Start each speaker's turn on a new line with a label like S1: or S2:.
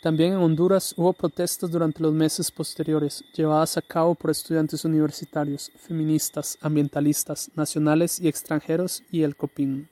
S1: También en Honduras hubo protestas durante los meses posteriores, llevadas a cabo por estudiantes universitarios, feministas, ambientalistas, nacionales y extranjeros y el COPIN.